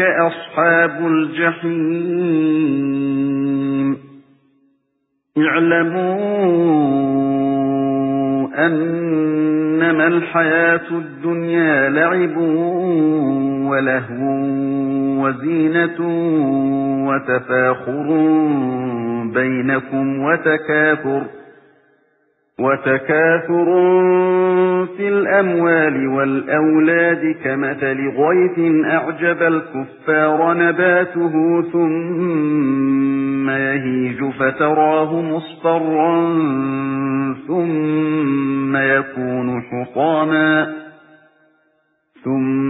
أَصْحَابُ الْجَحِيمِ اعْلَمُوا أَنَّمَا الْحَيَاةُ الدُّنْيَا لَعِبٌ وَلَهْوٌ وَزِينَةٌ وَتَفَاخُرٌ بَيْنَكُمْ وَتَكَاثُرٌ وَتَكَاثُرٌ فِي الْأَمْوَالِ وَالْأَوْلَادِ كَمَثَلِ غَيْثٍ أَعْجَبَ الْكُفَّارَ نَبَاتُهُ ثُمَّ يَهِيجُ فَتَرَاهُ مُصْفَرًّا ثُمَّ يَكُونُ حُطَامًا ثُمَّ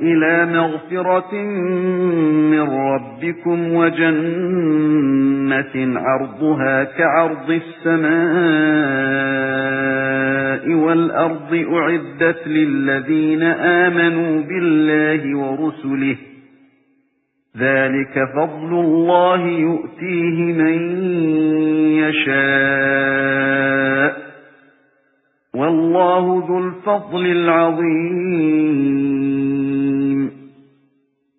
إِلَى مَغْفِرَةٍ مِنْ رَبِّكُمْ وَجَنَّةٍ عَرْضُهَا كَعَرْضِ السَّمَاءِ وَالْأَرْضِ أُعِدَّتْ لِلَّذِينَ آمَنُوا بِاللَّهِ وَرُسُلِهِ. ذَلِكَ فَضْلُ اللَّهِ يُؤْتِيهِ مَن يَشَاءُ. وَاللَّهُ ذُو الْفَضْلِ الْعَظِيمِ.